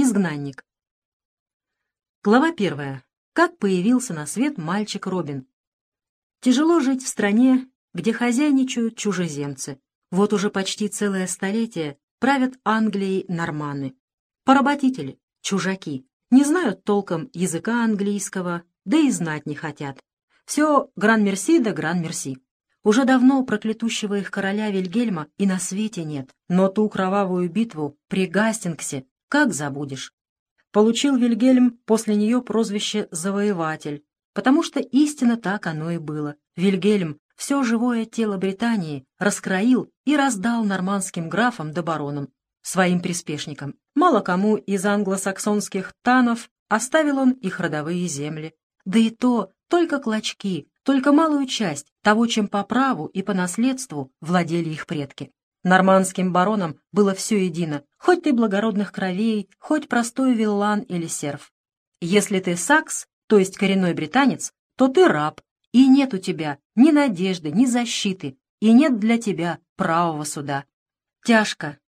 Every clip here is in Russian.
Изгнанник. Глава первая. Как появился на свет мальчик Робин. Тяжело жить в стране, где хозяйничают чужеземцы. Вот уже почти целое столетие правят Англией норманы. Поработители, чужаки, не знают толком языка английского, да и знать не хотят. Все гран-мерси да гран-мерси. Уже давно проклятущего их короля Вильгельма и на свете нет, но ту кровавую битву при Гастингсе как забудешь? Получил Вильгельм после нее прозвище «завоеватель», потому что истинно так оно и было. Вильгельм все живое тело Британии раскроил и раздал нормандским графам да баронам, своим приспешникам. Мало кому из англосаксонских танов оставил он их родовые земли. Да и то только клочки, только малую часть того, чем по праву и по наследству владели их предки. Нормандским баронам было все едино, хоть ты благородных кровей, хоть простой виллан или серф. Если ты сакс, то есть коренной британец, то ты раб, и нет у тебя ни надежды, ни защиты, и нет для тебя правого суда. Тяжко,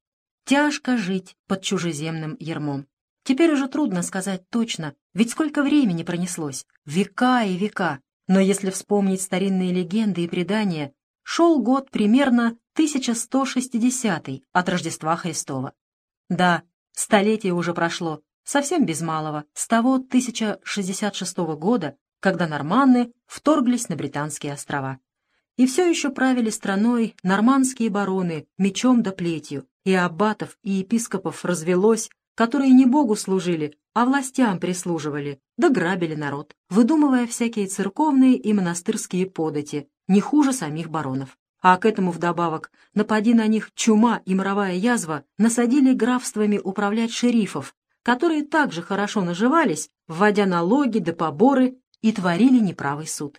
тяжко жить под чужеземным ермом. Теперь уже трудно сказать точно, ведь сколько времени пронеслось, века и века. Но если вспомнить старинные легенды и предания, шел год примерно 1160 от Рождества Христова. Да, столетие уже прошло, совсем без малого, с того 1066 года, когда норманны вторглись на Британские острова. И все еще правили страной нормандские бароны мечом да плетью, и аббатов и епископов развелось, которые не Богу служили, а властям прислуживали, да грабили народ, выдумывая всякие церковные и монастырские подати, не хуже самих баронов. А к этому вдобавок, напади на них чума и моровая язва, насадили графствами управлять шерифов, которые также хорошо наживались, вводя налоги да поборы и творили неправый суд.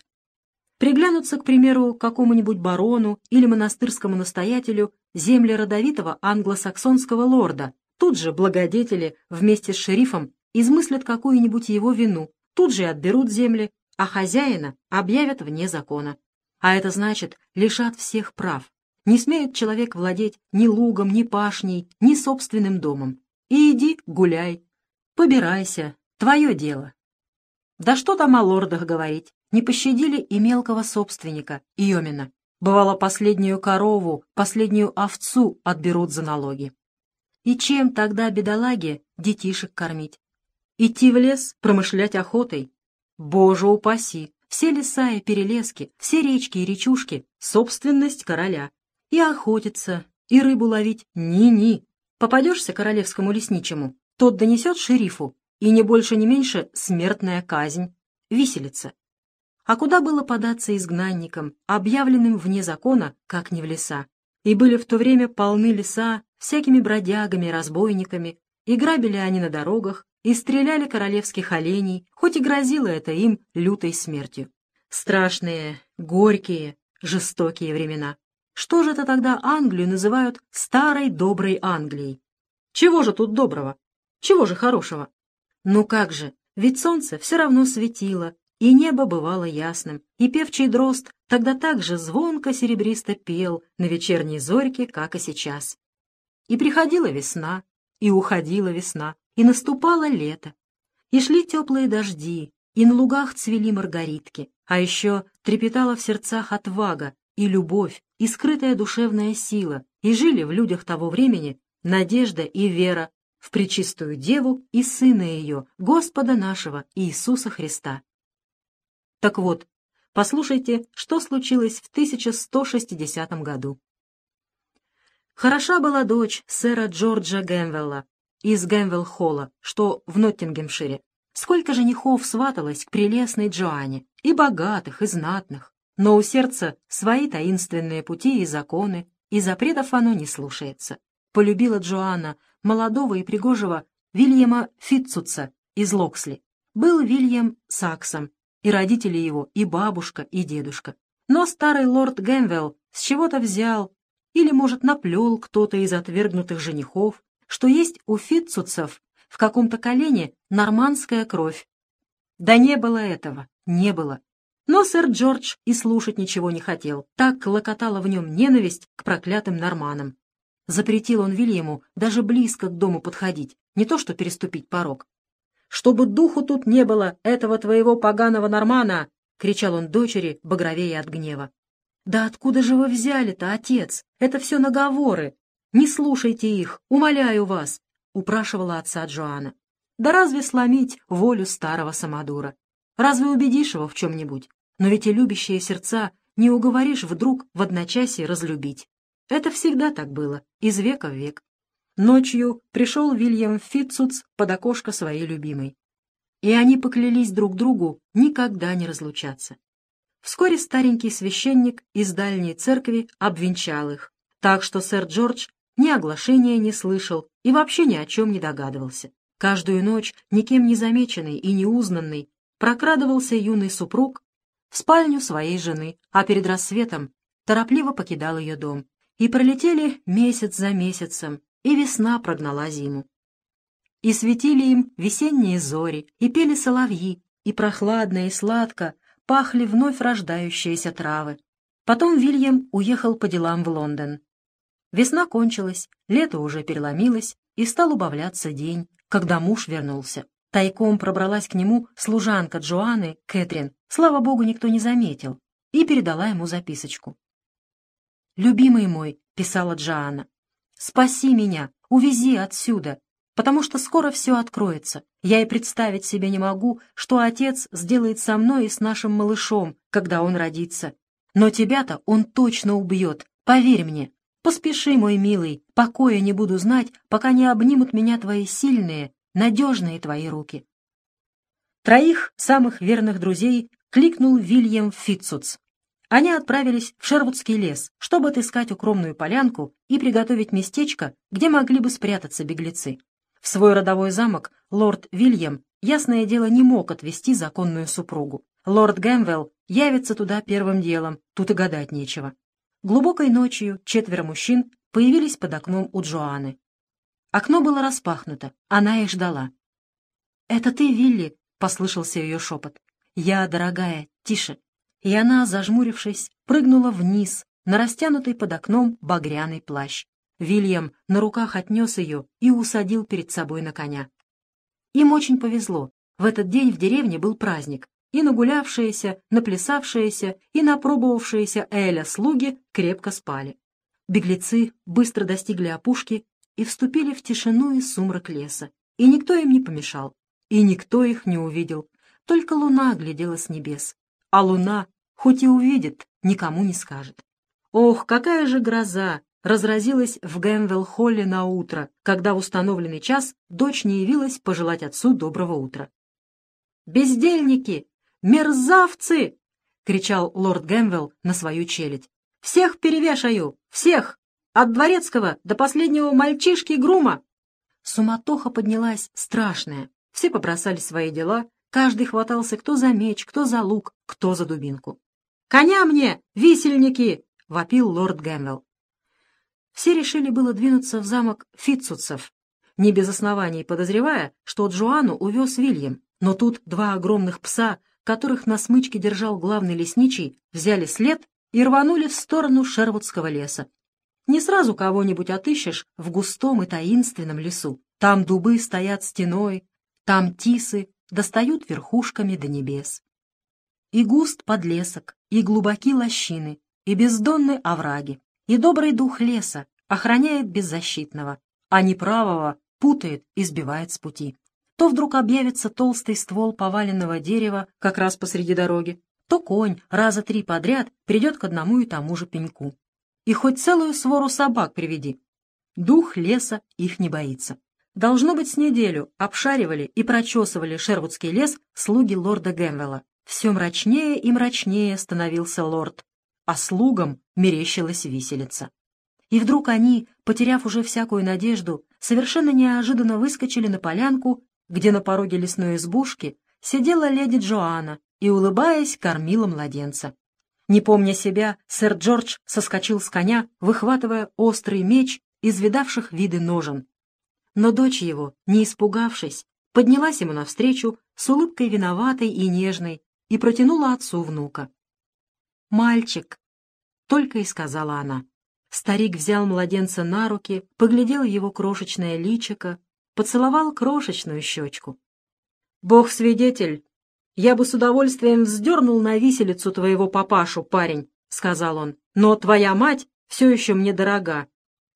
Приглянуться, к примеру, какому-нибудь барону или монастырскому настоятелю земли родовитого англосаксонского лорда, тут же благодетели вместе с шерифом измыслят какую-нибудь его вину, тут же отберут земли, а хозяина объявят вне закона. А это значит, лишат всех прав. Не смеет человек владеть ни лугом, ни пашней, ни собственным домом. И иди гуляй, побирайся, твое дело. Да что там о лордах говорить, не пощадили и мелкого собственника, Йомина. Бывало, последнюю корову, последнюю овцу отберут за налоги. И чем тогда бедолаге детишек кормить? Идти в лес, промышлять охотой? Боже упаси! Все леса и перелески, все речки и речушки — собственность короля. И охотиться, и рыбу ловить — ни-ни. Попадешься королевскому лесничему, тот донесет шерифу, и не больше, не меньше смертная казнь, виселица. А куда было податься изгнанникам, объявленным вне закона, как не в леса? И были в то время полны леса всякими бродягами, разбойниками, и грабили они на дорогах, и стреляли королевских оленей, хоть и грозило это им лютой смертью. Страшные, горькие, жестокие времена. Что же это тогда Англию называют старой доброй Англией? Чего же тут доброго? Чего же хорошего? Ну как же, ведь солнце все равно светило, и небо бывало ясным, и певчий дрозд тогда так же звонко серебристо пел на вечерней зорьке, как и сейчас. И приходила весна, и уходила весна, и наступало лето, и шли теплые дожди, и на лугах цвели маргаритки, а еще трепетала в сердцах отвага и любовь, и скрытая душевная сила, и жили в людях того времени надежда и вера в Пречистую Деву и Сына ее, Господа нашего Иисуса Христа. Так вот, послушайте, что случилось в 1160 году. Хороша была дочь сэра Джорджа Гэмвелла, из Гэмвелл-холла, что в Ноттингемшире. Сколько женихов сваталось к прелестной Джоанне, и богатых, и знатных. Но у сердца свои таинственные пути и законы, и запретов оно не слушается. Полюбила Джоанна молодого и пригожего Вильяма Фитцуца из Локсли. Был Вильям Саксом, и родители его, и бабушка, и дедушка. Но старый лорд Гэмвелл с чего-то взял, или, может, наплел кто-то из отвергнутых женихов, что есть у фитцуцев в каком-то колене нормандская кровь. Да не было этого, не было. Но сэр Джордж и слушать ничего не хотел. Так клокотала в нем ненависть к проклятым норманам. Запретил он Вильяму даже близко к дому подходить, не то что переступить порог. «Чтобы духу тут не было этого твоего поганого Нормана!» — кричал он дочери, багровее от гнева. «Да откуда же вы взяли-то, отец? Это все наговоры. Не слушайте их, умоляю вас!» — упрашивала отца Джоанна. «Да разве сломить волю старого самодура? Разве убедишь его в чем-нибудь? Но ведь и любящие сердца не уговоришь вдруг в одночасье разлюбить. Это всегда так было, из века в век. Ночью пришел Вильям Фитцуц под окошко своей любимой. И они поклялись друг другу никогда не разлучаться. Вскоре старенький священник из дальней церкви обвенчал их, так что сэр Джордж ни оглашения не слышал и вообще ни о чем не догадывался. Каждую ночь, никем не замеченный и неузнанный, прокрадывался юный супруг в спальню своей жены, а перед рассветом торопливо покидал ее дом. И пролетели месяц за месяцем, и весна прогнала зиму. И светили им весенние зори, и пели соловьи, и прохладно и сладко пахли вновь рождающиеся травы. Потом Вильям уехал по делам в Лондон. Весна кончилась, лето уже переломилось, и стал убавляться день, когда муж вернулся. Тайком пробралась к нему служанка Джоанны, Кэтрин, слава богу, никто не заметил, и передала ему записочку. «Любимый мой», — писала Джоанна, — «спаси меня, увези отсюда, потому что скоро все откроется. Я и представить себе не могу, что отец сделает со мной и с нашим малышом, когда он родится. Но тебя-то он точно убьет, поверь мне. Поспеши, мой милый, покоя не буду знать, пока не обнимут меня твои сильные, надежные твои руки». Троих самых верных друзей кликнул Вильям Фитцуц, они отправились в Шервудский лес, чтобы отыскать укромную полянку и приготовить местечко, где могли бы спрятаться беглецы. В свой родовой замок лорд Вильям, ясное дело, не мог отвезти законную супругу. Лорд Гэмвелл явится туда первым делом, тут и гадать нечего. Глубокой ночью четверо мужчин появились под окном у Джоанны. Окно было распахнуто, она их ждала. «Это ты, Вилли?» — послышался ее шепот. «Я, дорогая, тише, и она, зажмурившись, прыгнула вниз на растянутый под окном багряный плащ. Вильям на руках отнес ее и усадил перед собой на коня. Им очень повезло. В этот день в деревне был праздник, и нагулявшиеся, наплясавшиеся и напробовавшиеся Эля слуги крепко спали. Беглецы быстро достигли опушки и вступили в тишину и сумрак леса, и никто им не помешал, и никто их не увидел, только луна глядела с небес, а луна, хоть и увидит, никому не скажет. Ох, какая же гроза разразилась в Гэмвелл-холле на утро, когда в установленный час дочь не явилась пожелать отцу доброго утра. «Бездельники! Мерзавцы!» — кричал лорд Гэмвелл на свою челядь. «Всех перевешаю! Всех! От дворецкого до последнего мальчишки Грума!» Суматоха поднялась страшная. Все побросали свои дела Каждый хватался кто за меч, кто за лук, кто за дубинку. «Коня мне, висельники!» — вопил лорд Гэмвелл. Все решили было двинуться в замок Фитцутцев, не без оснований подозревая, что Джоанну увез Вильям. Но тут два огромных пса, которых на смычке держал главный лесничий, взяли след и рванули в сторону Шервудского леса. Не сразу кого-нибудь отыщешь в густом и таинственном лесу. Там дубы стоят стеной, там тисы, достают верхушками до небес. И густ подлесок, и глубоки лощины, и бездонны овраги, и добрый дух леса охраняет беззащитного, а неправого путает и сбивает с пути. То вдруг объявится толстый ствол поваленного дерева как раз посреди дороги, то конь раза три подряд придет к одному и тому же пеньку. И хоть целую свору собак приведи. Дух леса их не боится. Должно быть, с неделю обшаривали и прочесывали Шервудский лес слуги лорда Гэмвелла. Все мрачнее и мрачнее становился лорд, а слугам мерещилась виселица. И вдруг они, потеряв уже всякую надежду, совершенно неожиданно выскочили на полянку, где на пороге лесной избушки сидела леди Джоанна и, улыбаясь, кормила младенца. Не помня себя, сэр Джордж соскочил с коня, выхватывая острый меч из видавших виды ножен, но дочь его, не испугавшись, поднялась ему навстречу с улыбкой виноватой и нежной и протянула отцу внука. «Мальчик!» — только и сказала она. Старик взял младенца на руки, поглядел его крошечное личико, поцеловал крошечную щечку. «Бог свидетель, я бы с удовольствием вздернул на виселицу твоего папашу, парень», — сказал он, — «но твоя мать все еще мне дорога.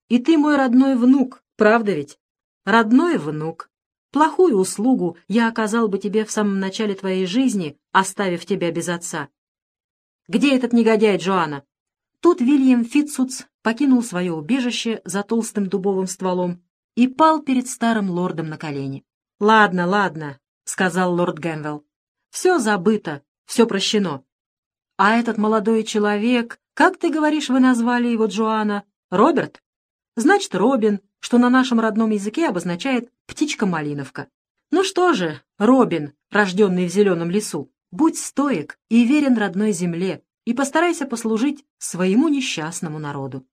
И ты мой родной внук, правда ведь? Родной внук. Плохую услугу я оказал бы тебе в самом начале твоей жизни, оставив тебя без отца. Где этот негодяй Джоанна?» Тут Вильям Фитцуц покинул свое убежище за толстым дубовым стволом и пал перед старым лордом на колени. «Ладно, ладно», — сказал лорд Гэмвелл. «Все забыто, все прощено. А этот молодой человек, как ты говоришь, вы назвали его Джоанна? Роберт? Значит, Робин, что на нашем родном языке обозначает «птичка-малиновка». Ну что же, Робин, рожденный в зеленом лесу, будь стоек и верен родной земле, и постарайся послужить своему несчастному народу.